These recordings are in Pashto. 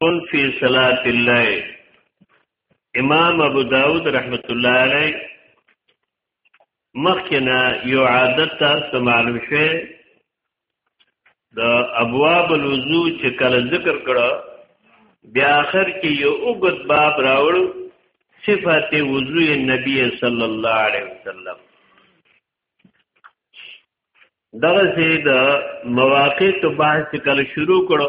قل فی صلاة الليل امام ابو داود رحمت الله علیه مخکنا یو عادت تاسو معلوم شوه د ابواب الوضو چې کله ذکر کړه بیا اخر کې یو اوږد باب راوړو صفات وضو نبی صلی الله علیه وسلم دغه سي د مواقع تو بحث کله شروع کړو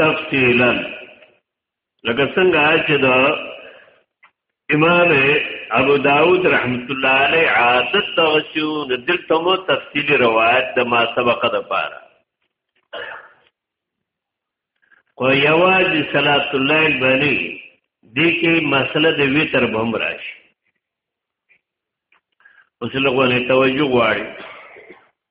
تفصیلا لکه څنګه چې دا امام ابو داود رحمت الله علیه عادت تغشو د دلته مو تفصیلی روایت د ما سبق د پاره کو یواز صلات الله البلی دې کې مسله د ویتر بم راشي اوس لغونه توجه غواړي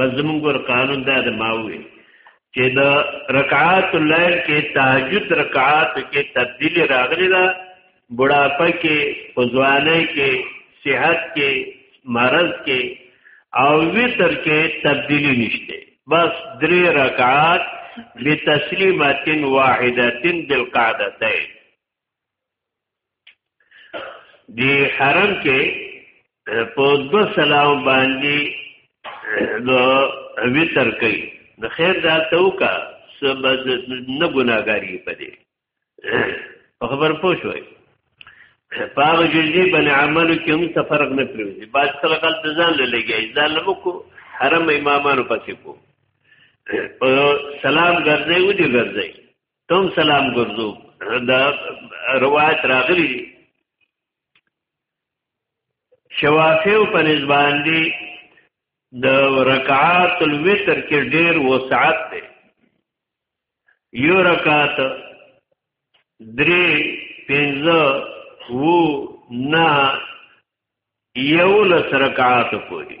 بس زمونږ ور قانون دا د ماوي چې د رکعات الليل کې تهجد رکعات کې تبدیل راغلی دا بډاپه کې پزوانه کې صحت کې مرض کې او وتر کې تبدیلی نشته بس درې رکعات بتسلیمات واحدتن بالقعدتين دی حرم کې په دو سلام باندې د ویتر کوي د خیر دا ته وکا سبا نه ګناګاری پدې په خبر پوه شوي پاغه جزئی بن عمل کې هم تفرق نه پریږي بعد سره غلط ځان له لګي ځان له کو حرم امامانو پسې کو سلام ګرځي و دي ګرځي تم سلام ګرځو دا روایت راغلی دی شوافیو په نسبان دی د رکعات الوتر کې ډیر وسعت دی یو رکعات درې پنځه وو نه یو لس رکعات پوری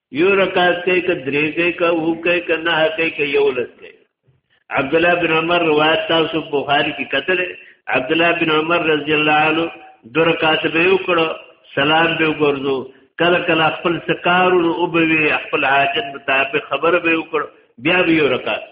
یو رکعت کوي که درې کوي که وو کوي که نه کوي که یو لس کوي عبد الله بن عمر روایت تاسو بخاری کې کتل عبد الله بن عمر رضی الله عنه دو رکعت به یو کړو سلام به وګرځو کله کله خپل سکارو او به خپل حاجت مطابق خبر به وکړو بیا به یو رکعت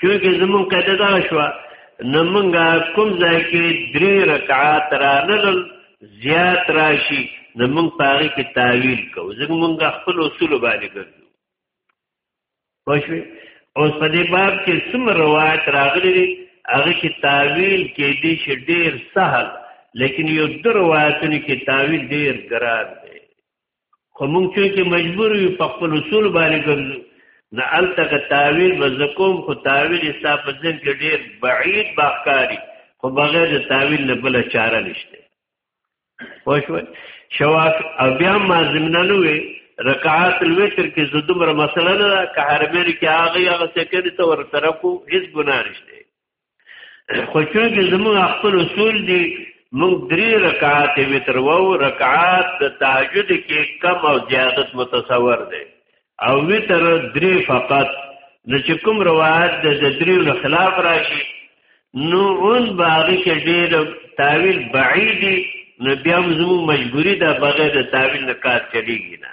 چونکه زمون قاعده دا شو نو مونږه کوم ځای کې درې رکعات را نلل زیات راشي نو مونږ پاره کې تعویل کوو ځکه مونږه خپل اصول باندې ګرځو پښوی اوس په دې باب کې سم روایت راغلي دي هغه کې تعویل کې دي چې ډېر سهل لیکن یو در روایتونه کې تعویل ډېر ګران دی خو موږ چې مجبور یو په خپل اصول باندې ګرځو نه الته که تعویل وزکوم خو تعویل ستا په ځین کې ډیر بعید باخکاری خو بغیر د تعویل نه بل چاره نشته وښو شواف او بیا ما زمنا نو وی رکعات الوتر کې زه دومره مسله نه که حرمین کې هغه هغه سکه ته ور ترکو هیڅ ګناه نشته خو چونکه زموږ خپل اصول دي موږ درې رکعات وتر وو رکعات د تهجد کې کم او زیادت متصور دی او وتر درې فقط نو چې کوم روایت د درې له خلاف راشي نو اون باغی کې ډېر تعویل بعیدی نو بیا هم زموږ مجبوری ده بغیر د تعویل نه کار چلیږي نه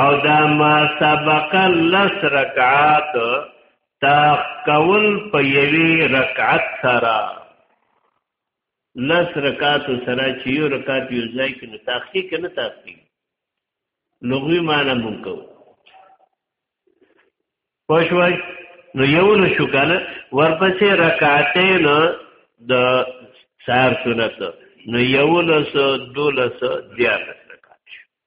او دا ما سبق لس رکعات تا کول په یوی رکعت سره لس رکعات سره چې یو رکعت یو ځای کې نو تاخیر کنه تاخیر لغوی معنی مونږ کو پښوی نو یو نو شو کنه ورپسې رکعتین د سار سنت نو یو لس دولس دیار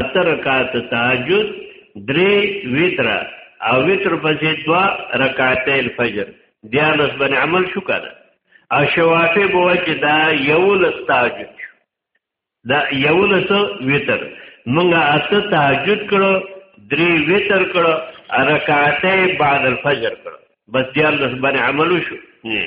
اته رکعات تهجد درې وتر او وتر پسې دوا رکعات الفجر دیالس بن عمل شو کنه او شوافی بو چې دا یو لس تهجد دا یو لس وتر مونږه اته تهجد کړو درې وتر کړو رکعات بعد الفجر کړو بس دیالس بن عمل شو نه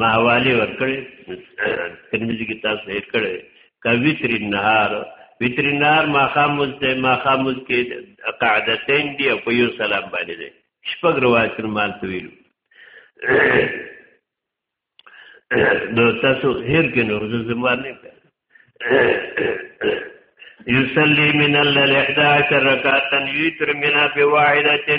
ما والی ورکړي ترمذی کې تاسو یې کړي کا وتر النهار وتر النهار ما خاموز ته ما خاموز کې قاعدتين دی او په یو سلام باندې دی شپږ روایت مال طویل نو تاسو هر کې نو زموار نه کړ یصلی من الليل 11 رکعتا یتر منا بواحده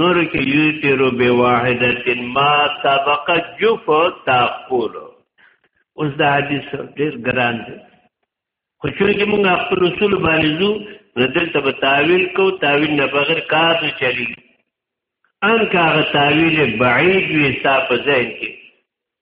نور کې یوتر بواحدت ما سبق جف تاقول اوس دا حدیث ډیر ګران دی خو چې موږ خپل اصول باندې زو دلته به تعویل کو تعویل نه بغیر کار نه چلی ان کاغه تعویل بعید وي صاحب ذهن کې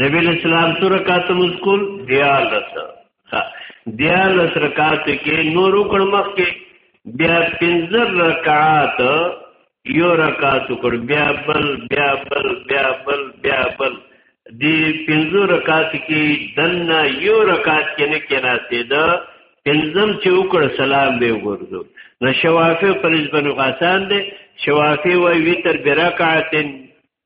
نبی اسلام سو رکعت مذکور دیالس دیالس رکعت کې نور کړ مخ کې بیا پنځر رکعات یو رکعت کړ بیا بل بیا بل بیا بل بیا بل دی پنځو رکعات کې دنه یو رکعات کې نه کېناسته دا پنځم چې وکړ سلام به وګورځو نو شوافی پر ځبن غسان دي شوافی وای وی تر برکعتن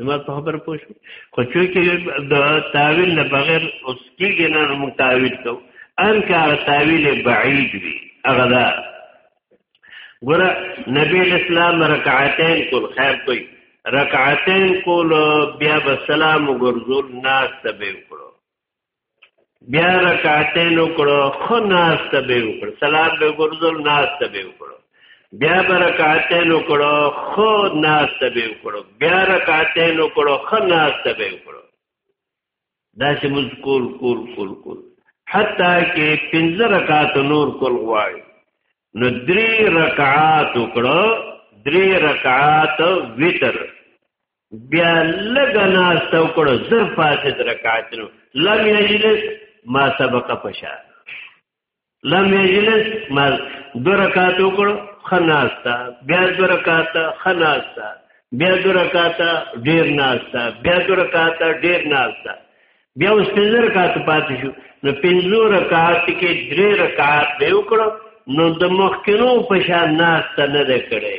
زما په خبره پوه شو خو چې د تعویل نه بغیر اوس کېږي نه نو موږ تعویل کوو ان که هغه تعویل بعید وي هغه دا ګوره نبی اسلام رکعتین کول خیر کوي رکعتین کول بیا به سلام وګرځول ناس ته به وکړو بیا رکعتین وکړو خو ناس ته به وکړو سلام به ګرځول ناس ته به وکړو بیا رکعتین وکړو خو ناس ته به وکړو بیا رکعتین وکړو خو ناس ته به وکړو دا چې موږ کول کول کول کول حتی کې پنځه رکعات نور کول غواړي نو درې رکعات وکړو درې رکعات وتر بیا لګا ناس تو کړو زر فاسد رکعاتنو لم یجلس ما سبق پشا لم یجلس ما دو رکعاتو کړو خناستا بیا دو رکعات خناستا بیا دو رکعات ډیر ناستا بیا دو رکعات ډیر ناستا بیا اوس پنځه رکعات پاتې شو نو پنځه رکعات کې درې رکعات به وکړو نو د مخکینو په شان ناستا نه ده کړې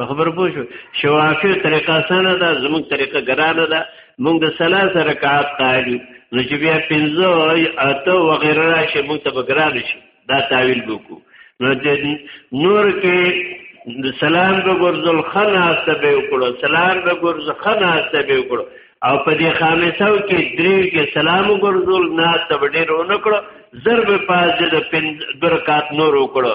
په خبر پوه شو شوافی طریقه سره ده زموږ طریقه ګرانه ده موږ د ثلاثه رکعات قایلو نو چې بیا پنځه اته وغیره راشي موږ ته بګران شي دا تعویل وکړو نو نور کې سلام به ګرځل خنا استه به وکړو سلام به ګرځ خنا استه به وکړو او په دې خامسو کې درې کې سلام ګرځول نه ته ډېر ونکړو ضرب پاز د پن درکات نور وکړو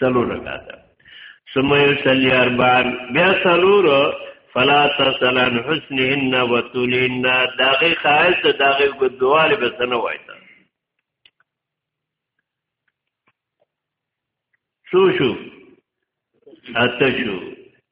څلور رکعات ثم يصلي اربع بیا څلور فلا تسل عن حسنهن وتولين داغه خاص داغه ګدوال به سنه وایته شو شو اته شو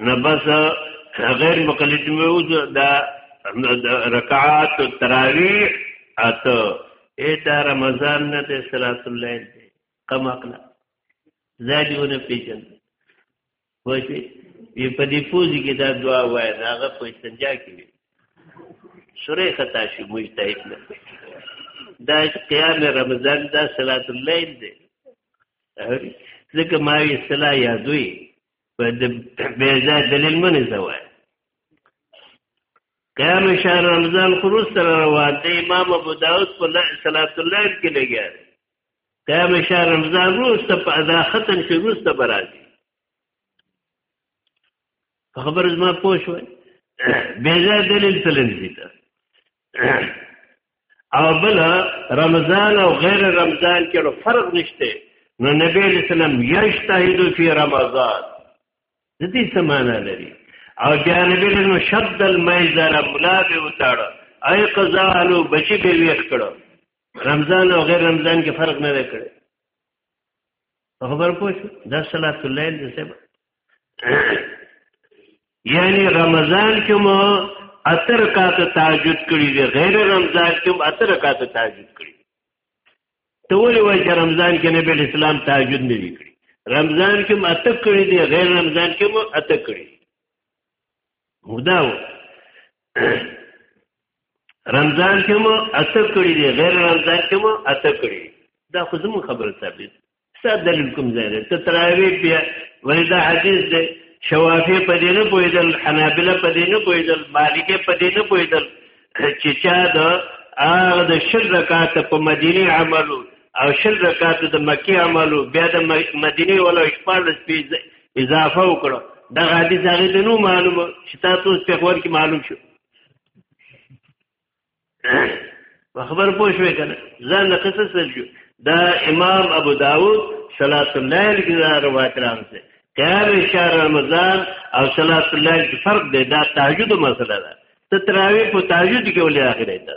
نه بس غیر مقلد موز دا رکعات تراویح اته اے دا رمضان نه ته صلات الليل دی کم عقل زادیونه پیژن وایي وی په دې پوزي کې دا دعا وای دا هغه په استنجا کې وی سورې خطا شي مجتهد نه دا قیام رمضان دا صلات الليل دی ځکه ما یې صلا یادوي په بې ځای دلیل منې زوای قیام شهر رمضان خروج سره روان دی امام ابو داود په صلات الله کې لګیا دی قیام شهر رمضان روسته په ادا ختم شي روسته برازي خبر زما پوه شوي بې ځای دلیل تلنځي ده او بل رمضان او غیر رمضان کې نو فرق نشته نو نبی علیہ السلام یجتهد فی رمضان د دې سمانه لري او بیا نبی له شد المیزر ملا به وتاړه اي قضا له بچی به ویخ کړه رمضان او غیر رمضان کې فرق نه کړي خبر پوه شو دا صلات الليل دی صاحب یعنی رمضان کې مو اتر کات تهجد کړی دی غیر رمضان کې مو اتر کات تهجد کړی ته ولې وایې چې رمضان کې نبی اسلام تهجد نه دی کړی رمضان کې مو اتر کړی دی غیر رمضان کې مو اتر کړی مداو رمضان کې مو اته کړی دی غیر رمضان کې مو اته کړی دا خو زموږ خبره ثابت څه دلیل کوم ځای دی ته تراوی بیا ولې دا حدیث دی شوافی په دې نه پوهېدل حنابله په دې نه پوهېدل مالکه په دې نه پوهېدل چې چا د هغه د شل رکعات په مدینه عملو او شل رکعات د مکی عملو بیا د مدینه ولا شپارس پیز اضافه وکړو دا حدیث هغه د نو معلومه چې تاسو په خبر کې معلوم شو په خبر پوه شوې کنه ځان له قصه سره دا امام ابو داود صلوات الله علیه دا روایت راځي قیام شهر رمضان او صلوات الله کې فرق دی دا تهجد مسله ده ته تراوی په تهجد کې ولې اخرې ده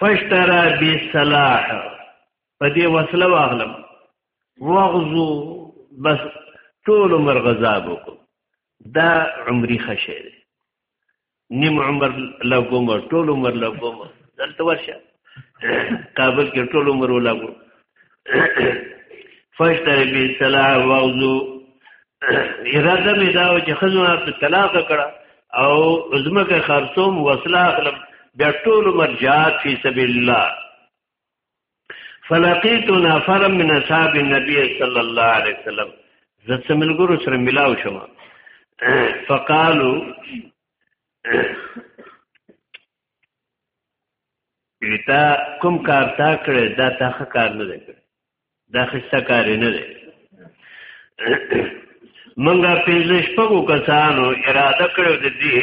فشترا بی صلاح په دې وسله واغلم وغزو بس ټول عمر غذاب وکړو دا عمري خشه دی نیم عمر لګوم ټول عمر لګوم دلته ورشه کابل کې ټول عمر ولګو فشتر بی صلاح وغزو اراده می داو چې خزو په طلاق کړه او عظمت خرصوم وصلا اخلم بیا ټول مرجات فی سبیل الله فلقیت نفر من اصحاب النبی صلی الله علیه وسلم زه څملګرو سره ملاو شوم فقالو چې تا کوم کار تا کړی دا تا ښه کار نه دی کړی دا خسته کار نه دی منګه پنځه شپږو کسانو اراده کړو د دې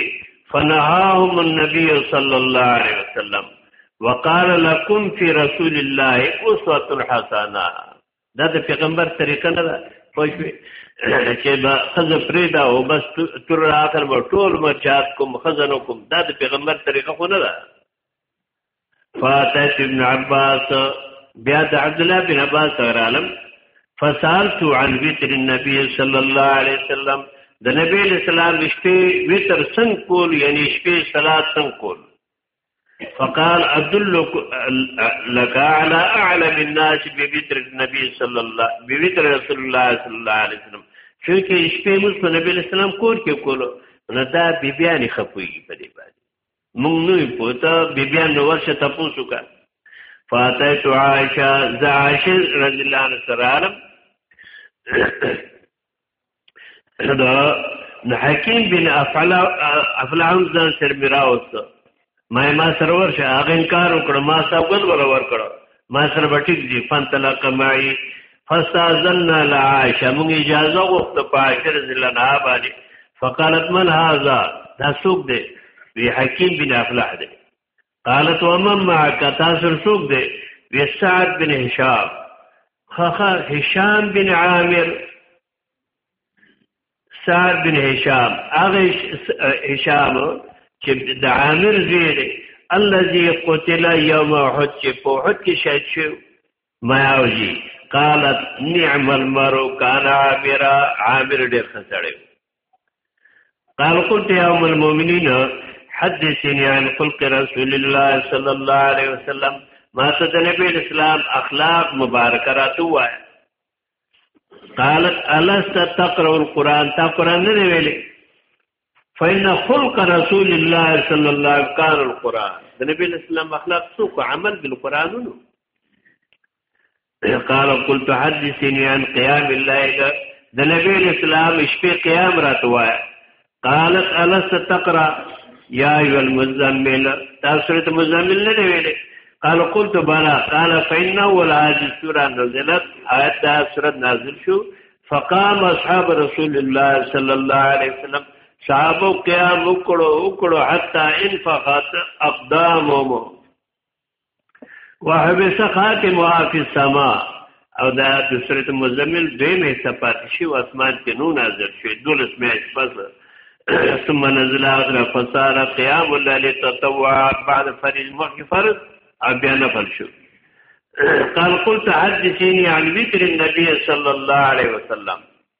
فنهاهم النبي صلى الله عليه وسلم وقال لكم في رسول الله اسوه حسنه دا د پیغمبر طریقه نه ده پوه شوې چې به ښځه پرېږده او بس تر اخر به ټول مرجات کوم ښځه نه کوم دا د پیغمبر طریقه خو نه ده فاتت ابن عباس بیا د عبد الله بن عباس سره عالم فسالت عن وتر النبي صلى الله عليه وسلم د نبی اسلام شپې وتر څنګه کول یعنی شپې صلات څنګه کول فقال ادلك لك على اعلم الناس ببتر النبي صلى الله ببتر رسول الله صلى الله عليه وسلم چونکه شپې موږ په نبی اسلام کور کې کولو نه دا بیبیانې خپويږي په دې باندې موږ نه پوتا بیبیان نو ورشه تاسو کا فاتت عائشه ز عائشه رضی الله عنها سره دا نو حکیم بن افعلا افعلا هم ځان سر میرا وست ما ما سره ورشه هغه انکار وکړ ما سبقت ولا ور کړ ما سره بټیک دی فن طلاق معي فاستاذنا لعائشه موږ اجازه وخت په عاشر ذل نه باندې فقالت من هذا دا څوک دی وی حکیم بن افلح دی قالت ومن معك تاسو څوک دی وی سعد بن هشام خخه هشام بن عامر سعد بن هشام هغه هشام چې د عامر زوی دی الذي قتل يوم احد چې په احد کې شهید شو ما اوجي قالت نعم المرء كان عامر عامر ډېر خسړیو قال قلت يا ام المؤمنين حدثني عن خلق رسول الله صلى الله عليه وسلم ما ته د نبی اسلام اخلاق مبارک راتو وای قالت الست تقرا القران تا قران نه ویلې فإن خلق رسول الله صلى الله عليه وسلم قال القران د نبی اسلام اخلاق سو عمل بالقران نو قال قل تحدثني عن قيام الليل د نبی اسلام شپې قیام راتوا قالت الس تقرا یا ای المزمل تاسو ته مزمل نه دی ویلې قال قلت بلا قال فإن أول هذه السورة نزلت آيات سورة نازل شو فقام أصحاب رسول الله صلى الله عليه وسلم صحابه قیام وکړو وکړو حتا انفقت اقدامهم وحبس خاتم وافی السما او دا د سورت مزمل دیم حصہ پاتې شي او اسمان کې نو نازل شي دولس میاش پس ثم نزل اخر فصار قيام الليل تطوع بعد فرض مخ فرض او بیا نفل شو قال قلت حدثني عن وتر النبي صلى الله عليه وسلم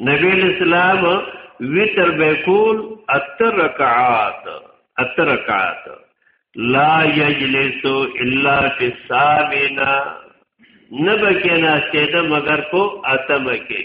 نبی اسلام وتر به کول اتر رکعات اتر رکعات لا یجلس الا فی الثامنه نبکنا سیده مگر کو اتمه کې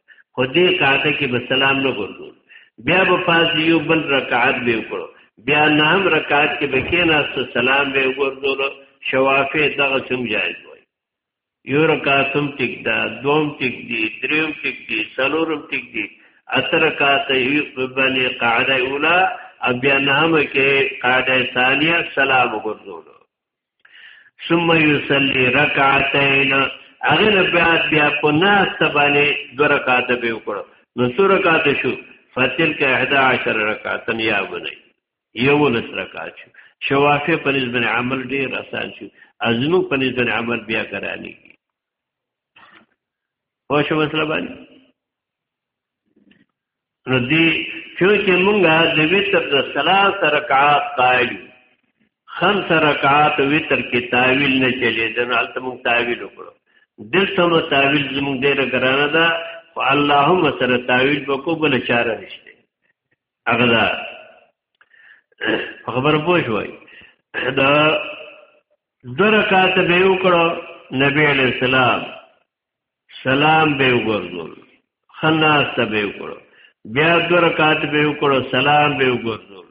خو دې قاعده کې به سلام نه ګرځول بیا به پاس یو بل رکعت به وکړو بیا نام رکعت کې به کېناست سلام به ګرځول شوافه دغه سم جایز وای یو رکعتم ټیک دا دوم ټیک دی دریم ټیک دی څلورم ټیک دی اتر رکعت یو باندې قاعده اوله بیا نام کې قاعده ثانیه سلام ګرځول ثم يصلي ركعتين اغه نه بیا بیا په ناس باندې دو رکعات به وکړو نو څو رکعات شو فتل کا 11 رکعات یا بني یو لس رکعات شو شوافه په نسبت عمل ډیر آسان شو ازمو په نسبت عمل بیا کرانی پوه شو مسله باندې نو دی چونکه مونږه د وتر د ثلاث رکعات قائل خمس رکعات وتر کې تعویل نه چلی د نو البته مونږ تعویل وکړو دلته مو تعویل زمونږ ډیر ګرانه ده خو اللهم سره تعویل وکړو بل چاره نشته هغه دا خبر پوه شوي دا درکات به وکړو نبی علیہ السلام سلام به وګرځول خناس ته به وکړو بیا د رکعات به وکړو سلام به وګرځول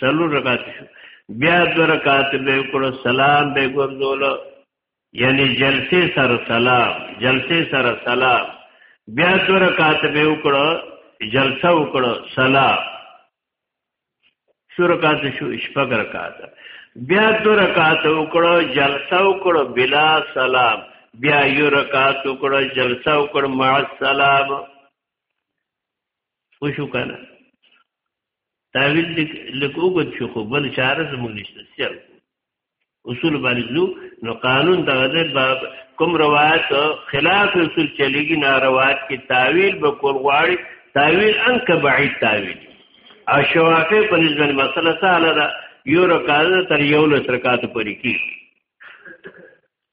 سلو رکعات شو بیا د رکعات به وکړو سلام به وګرځول یعنی جلسه سر سلام جلسه سر سلام بیا د رکعات به وکړو جلسه وکړو سلام څو رکعات شو شپږ رکعات بیا دو رکعات وکړو جلسه وکړو بلا سلام بیا یو رکعات وکړو جلسه وکړو مع السلام وشو کنه تعویل لیک وګت شو خو بل چاره زمونږ نشته سیل اصول باندې ځو نو قانون د غزل باب کوم روایت خلاف اصول چلیږي نه روایت کې تعویل به کول غواړي تعویل ان که بعید تعویل او شوافی په نسبت مسله سهله ده یو رکعت تر یو لس رکعت پورې کیږي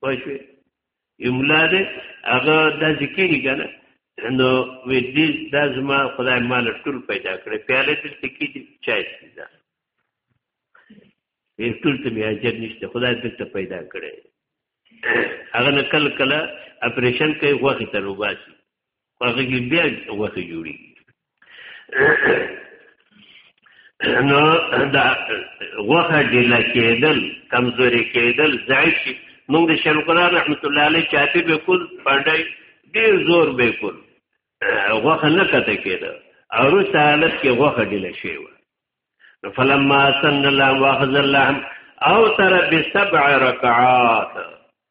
پښوی املا دې هغه د ذکر کنه نو وې دې د زما خدای مال ټول پیدا کړې پیاله دې تکي دې چای دا یې ټول ته بیا اجر نشته خدای دې ته پیدا کړې هغه نکل کله اپریشن کوي غوخه تر وباسي خو هغه کې بیا غوښه جوړېږي نو دا غوښه ډیله کېدل کمزوري کېدل ضعیف شي موږ د شیخ القرآن رحمت الله علیه چاپی به کول پړډای ډیر زور به کول غوخه نه کته کېده او روس حالت کې غوخه ډیله شي و فلما سن الله واخذ الله او تر بسبع رکعات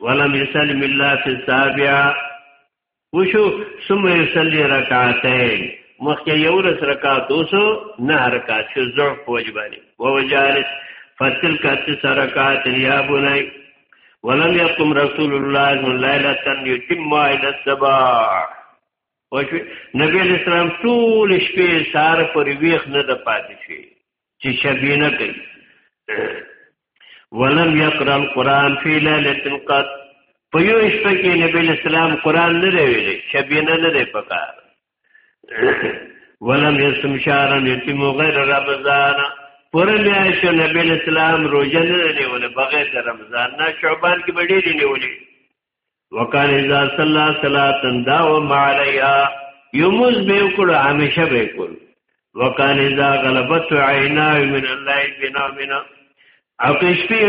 ولم يسلم الله في السابعه وشو ثم يصلي ركعتين مخکې یو لس رکعات اوسو نه رکعات شو ضعف وجبانی ووجالس فتلك تسع ركعات يا بني ولم يقم رسول الله صلى الله عليه وسلم يتم الى الصباح وشو نبی اسلام ټول شپې سار پر ویخ نه د پاتې شي چې شبینه کوي ولم يقرأ القرآن في ليلة قط په یو شپه کې نبی اسلام قرآن نه دی ویلي شبینه نه دی پکار ولم يسم شهرا يتم غير رمضان پر میاشت نبی اسلام روزه نه نیولې بغیر د رمضان نه شعبان کې بډې دی نیولې وکان اذا صلى صلاه داوم عليها يمز به کول همیشه به کول وکان اذا غلبت عینا من الله بنا بنا او کشپی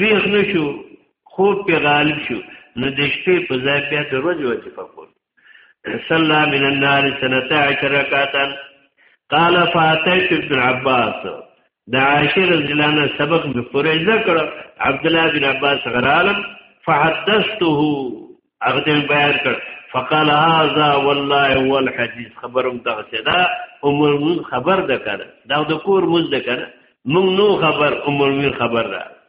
ویخ نشو خوب په غالب شو نو د شپې په ځای بیا د ورځې وظیفه کول صلى من النار سنتا عشر رکعتا قال فاتيت ابن عباس دا عائشة رضي الله عنها سبق مفره ذکر عبد الله بن عباس غرالم فحدثته اغدن بیان کړ فقال هذا والله هو الحديث خبرم دغه صدا ام المؤمن خبر ده کړه دا د کور مز ده کړه مونږ نو خبر ام المؤمن خبر ده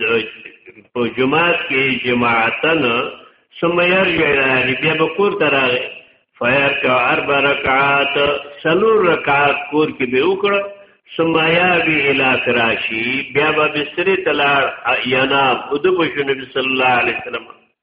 د په جماعت کې جماعتن ثم يرجع الى بیا به کور ته راغی فيركع اربع رکعات سلور رکعات کور کې به وکړه ثم يابي الى فراشي بیا به بستر تلار ينام او د بشو نبی صلی الله علیه وسلم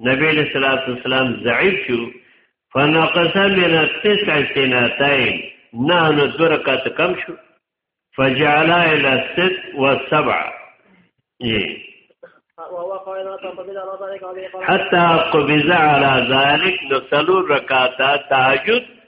نبی علیہ الصلوۃ والسلام ضعیف شو فنقص من تسع سنتين نحن درکات کم شو فجعل الى ست وسبع حتى قبض على ذلك نسلو رکاتا تهجد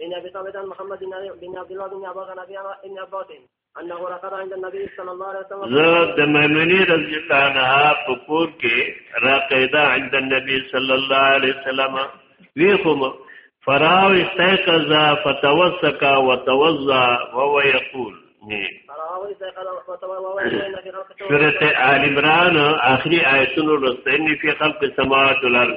بن ابي ثابت عن محمد بن عبد الله بن ابا غنبي عن ابن عباس انه رقد عند النبي صلى الله عليه وسلم زه د ميموني رضی الله عنها په کور کې راقیدا عند النبي صلى الله عليه وسلم وی کوم فراو استيقظ فتوسك وتوضا وهو يقول سورة آل عمران آخری آیتونو رستنی فی خلق سماوات الارض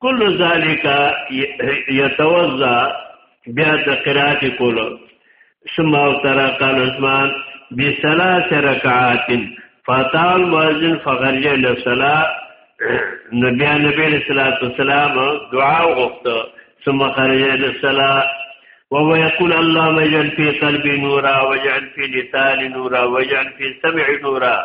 کل ذالکا یتوزا بیا د قرات کولو ثم ترى قال عثمان بثلاث ركعات فطال المؤذن فغرج للصلاه نبي نبي الصلاه والسلام دعا وغفته ثم خرج للصلاه وهو يقول اللهم اجعل في قلبي نورا واجعل في لساني نورا واجعل في سمعي نورا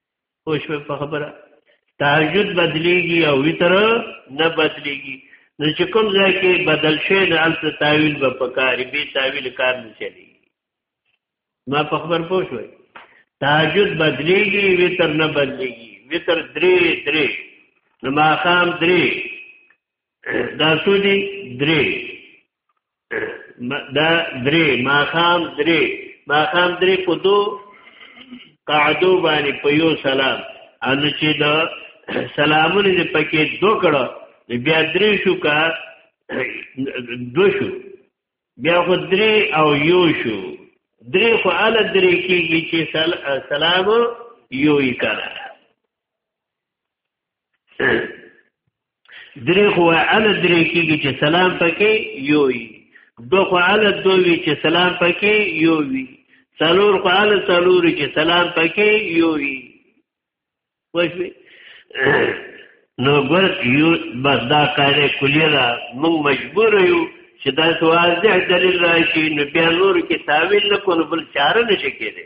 پوه شو په خبره تهجد بدلیږي او وتر نه بدلیږي نو چې کوم ځای کې بدل شي نه الته تعویل به پکاري به تعویل کار نه چلی ما په خبر پوه شو تهجد بدلیږي وتر نه بدلیږي وتر درې درې نو ماقام درې دا سودی درې دا درې ماخام درې ماخام درې په دو قعدو باندې په یو سلام ان چې دا سلامونه دې پکې دو کړه بیا درې شو کا دو شو بیا خو درې او یو شو درې خو ال درې کېږي چې سلام یو یې کړه درې خو ال درې کېږي چې سلام پکې یو وي دوه خو ال دوه وي چې سلام پکې یو وي څلور خو ال څلور چې سلام پکې یو وي وښوي نو ګور یو بس دا کارې کلیه ده موږ مجبور یو چې دا واضح دلیل راشي نو بیا نور کې تاویل نه کول بل چاره نشي کېدی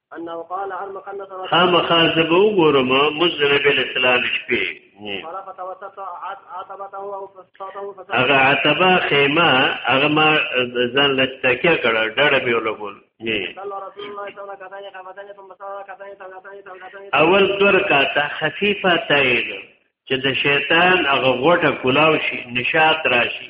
انه قال ارمقن صلاه خامخا زبو ګورم مزنه بل اسلام شپې هغه عتبه خیمه هغه ما ځان لټکیا کړه ډړه به ولګول اول دور کاته خفیفه تاید چې د شیطان هغه غوټه کلاو شي نشاط راشي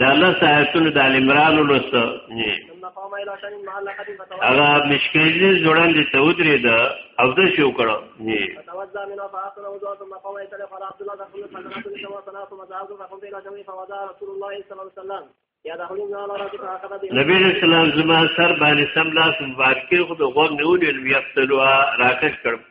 دا لس آیتونو د العمران ولوسته هغه مشکلې جوړان دي ته ودرې ده او د شو کړو ني نبی اسلام زما سر باندې سم لاس مبارک خو د غوږ نیولې ویختلو راکش کړم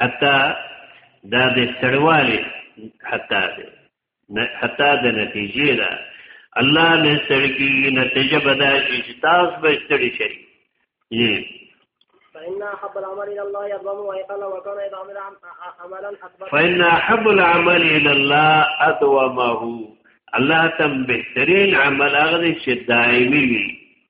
حتی دا د سړوالي حتی ده نه حتی د نتیجې ده الله نه سړکی نتیجه بدا شي چې تاسو به ستړي شئ یې فإن أحب العمل إلى الله أدوم ويقل وكان إذا عمل عملا أكبر فإن أحب العمل إلى الله أدومه الله تم بهترین عمل هغه چې دایمي وي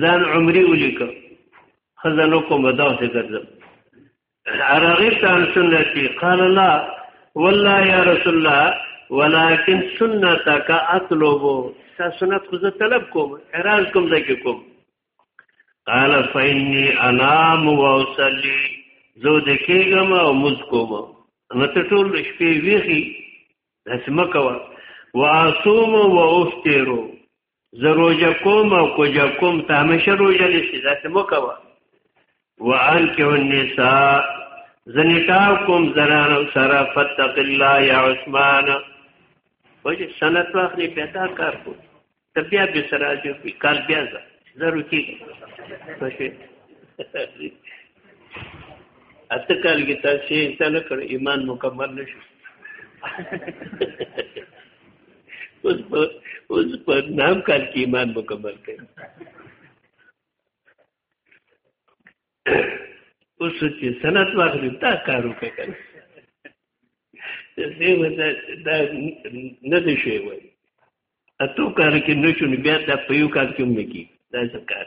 ځان عمري ولیکه خزه نو کوم داسې ګرځم ارغبت عن سنتي قال لا والله يا رسول الله ولكن سنتك اطلب ستا سنت خو زه طلب کوم اعراض کوم ځکه کوم قال فإني انام واصلي زه د کېګم او مز کوم نو ته ټول شپې ویخي داسې مکوه واصوم وافطر زه روژه کوم او کوجه کوم ته همیشه روژه نیسي داسې مو کوه وانکه النساء زنکاو کوم زنانو سره فتق الله یا عثمان وجه سنت واخلي بیا دا کار کو ته بیا به سره جو په کال بیا ځه زرو کې اته کال کې تاسو یې انسان کړ ایمان مکمل نشو اوس په اوس په نام کال کې ایمان مکمل کړي اوس چې سند واخلي دا کار وکړي کنه زه ودا دا نه دی شوی وای اته کار کې نه شو بیا دا په یو کار کې مې کی دا څه کار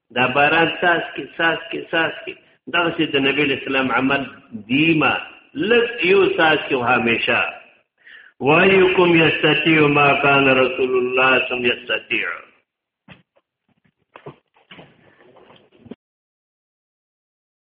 دا باران ساس کې ساس کې ساس کې دا چې د نبی اسلام عمل دیما لږ یو ساس کې همیشه وایکم یستطيع ما کان رسول الله صلی الله علیه وسلم